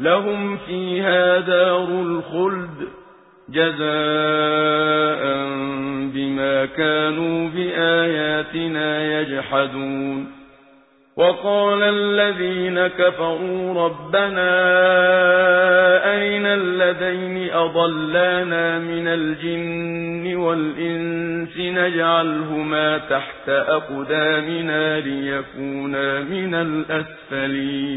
لهم فيها دار الخلد جزاء بما كانوا بآياتنا يجحدون. وقال الذين كفروا ربنا أرنا الذين أضلانا من الجن والإنس نجعلهما تحت أقدامنا ليكونا من الأسفلين.